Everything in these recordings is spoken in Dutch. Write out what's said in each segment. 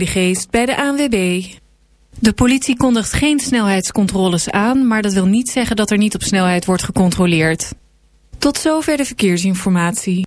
De geest bij de ANWB. De politie kondigt geen snelheidscontroles aan, maar dat wil niet zeggen dat er niet op snelheid wordt gecontroleerd. Tot zover de verkeersinformatie.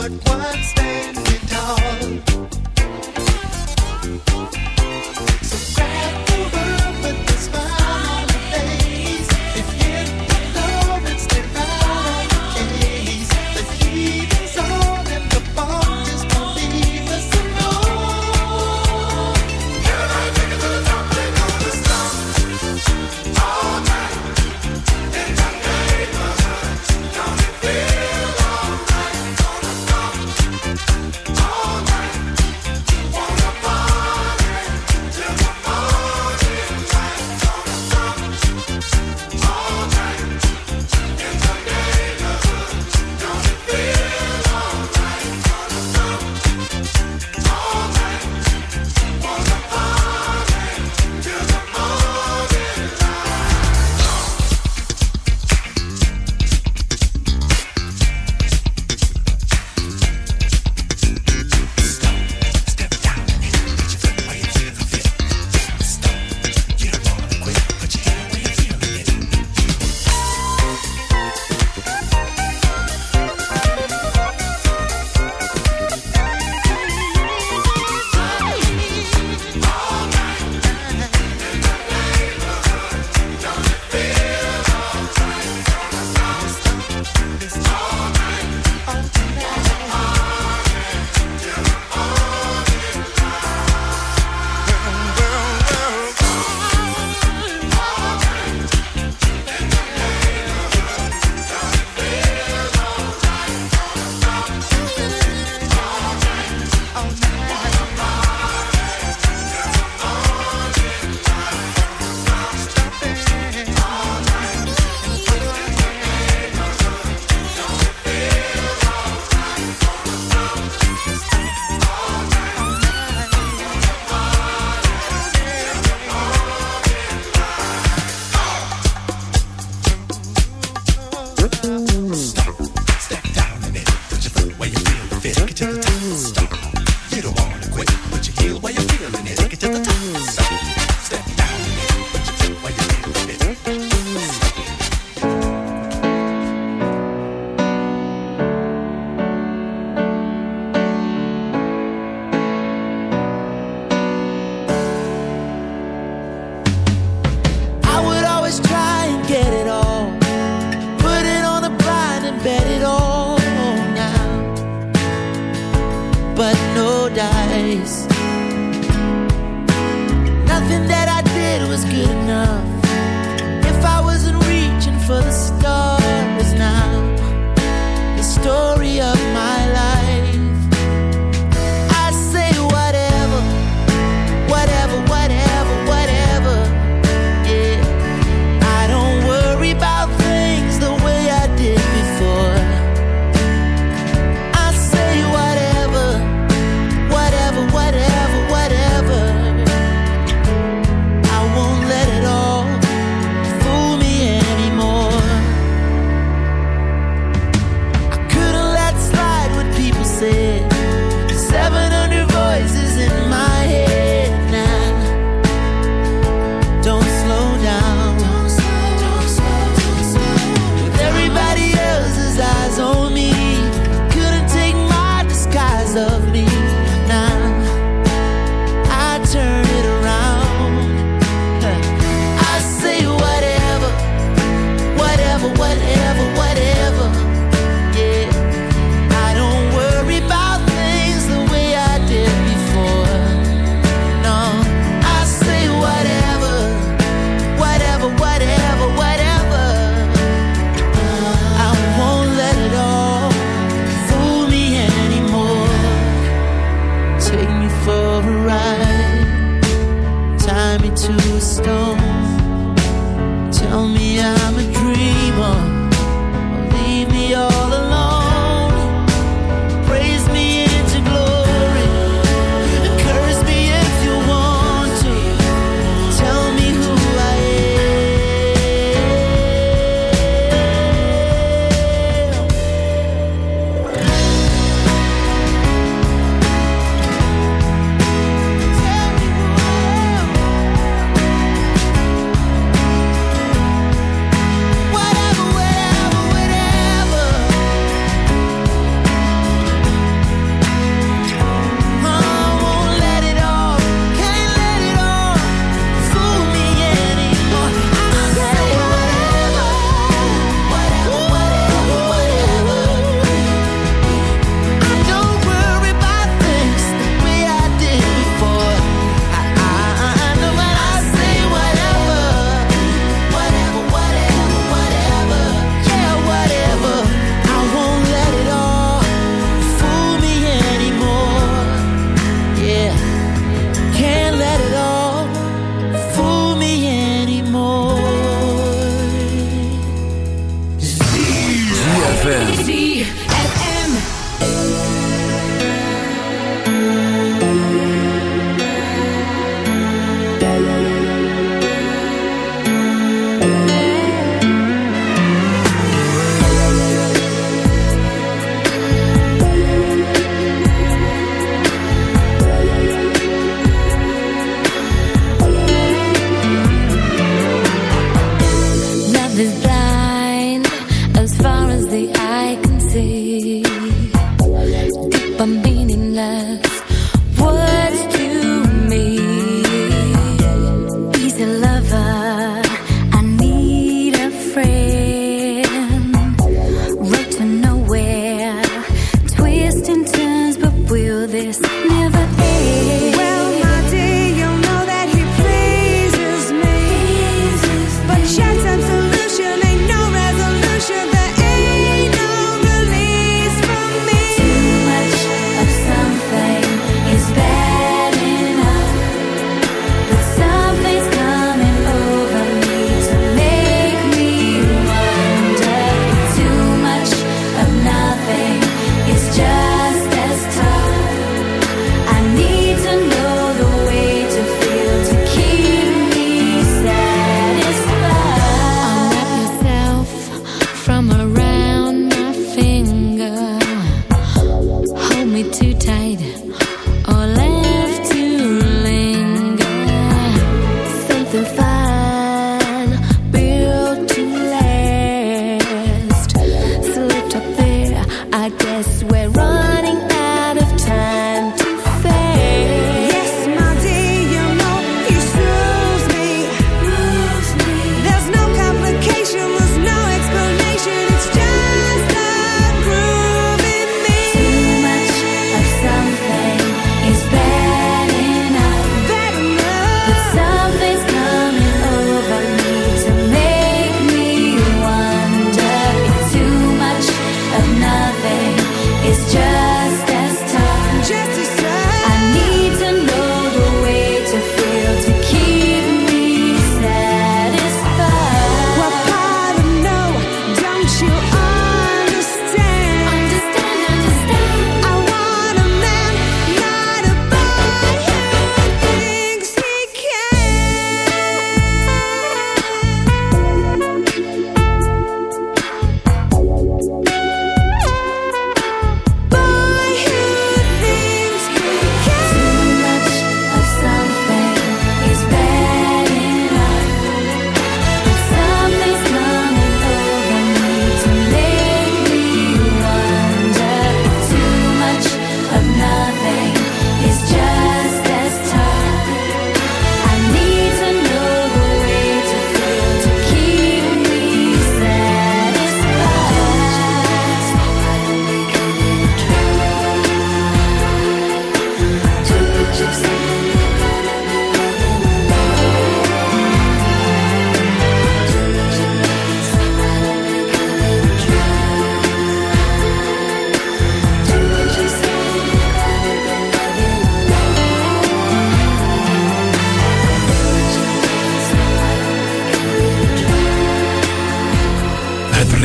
but what's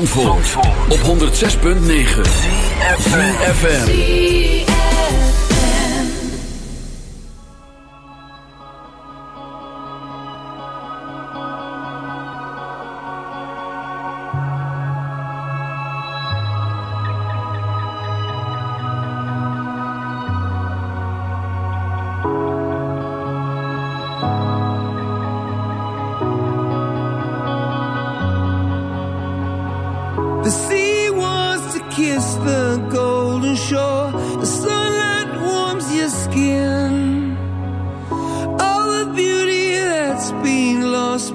Op 106.9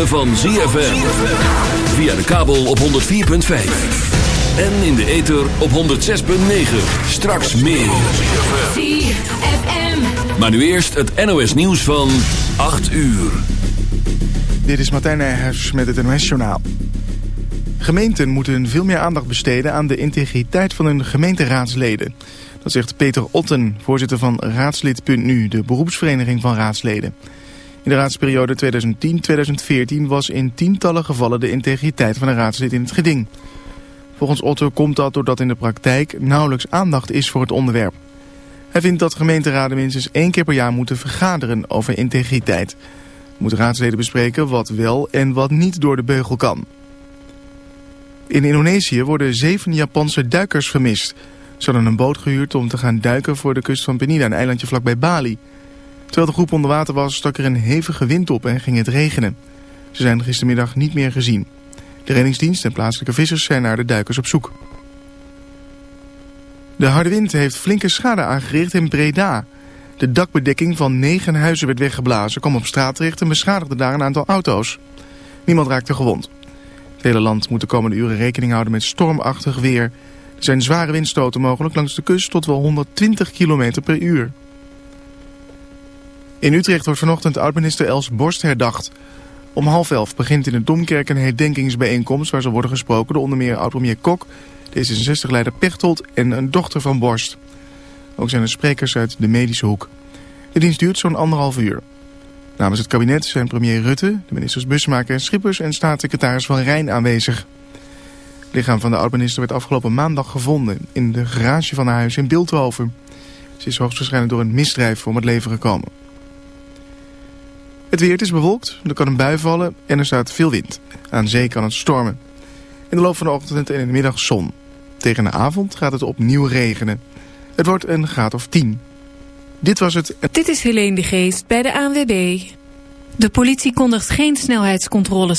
Ritme van ZFM. Via de kabel op 104.5. En in de ether op 106.9. Straks meer. Maar nu eerst het NOS nieuws van 8 uur. Dit is Martijn Nijhuis met het NOS Journaal. Gemeenten moeten veel meer aandacht besteden aan de integriteit van hun gemeenteraadsleden. Dat zegt Peter Otten, voorzitter van Raadslid.nu, de beroepsvereniging van raadsleden. In de raadsperiode 2010-2014 was in tientallen gevallen de integriteit van een raadslid in het geding. Volgens Otten komt dat doordat in de praktijk nauwelijks aandacht is voor het onderwerp. Hij vindt dat gemeenteraden minstens één keer per jaar moeten vergaderen over integriteit. Moeten raadsleden bespreken wat wel en wat niet door de beugel kan. In Indonesië worden zeven Japanse duikers vermist. Ze hadden een boot gehuurd om te gaan duiken voor de kust van Penida, een eilandje vlakbij Bali. Terwijl de groep onder water was, stak er een hevige wind op en ging het regenen. Ze zijn gistermiddag niet meer gezien. De reddingsdienst en plaatselijke vissers zijn naar de duikers op zoek. De harde wind heeft flinke schade aangericht in Breda. De dakbedekking van negen huizen werd weggeblazen, kwam op straat terecht en beschadigde daar een aantal auto's. Niemand raakte gewond. Het hele land moet de komende uren rekening houden met stormachtig weer. Er zijn zware windstoten mogelijk langs de kust tot wel 120 km per uur. In Utrecht wordt vanochtend oud-minister Els Borst herdacht. Om half elf begint in de Domkerk een herdenkingsbijeenkomst... waar zal worden gesproken door onder meer oud-premier Kok... D66-leider Pechtold en een dochter van Borst. Ook zijn er sprekers uit de medische hoek. De dienst duurt zo'n anderhalf uur. Namens het kabinet zijn premier Rutte, de ministers Busmaker en Schippers... en staatssecretaris Van Rijn aanwezig. Het lichaam van de oud-minister werd afgelopen maandag gevonden... in de garage van haar huis in Beeldhoven. Ze is hoogstwaarschijnlijk door een misdrijf om het leven gekomen. Het weer is bewolkt, er kan een bui vallen en er staat veel wind. Aan zee kan het stormen. In de loop van de ochtend en in de middag zon. Tegen de avond gaat het opnieuw regenen. Het wordt een graad of 10. Dit was het... Dit is Helene de Geest bij de ANWB. De politie kondigt geen snelheidscontroles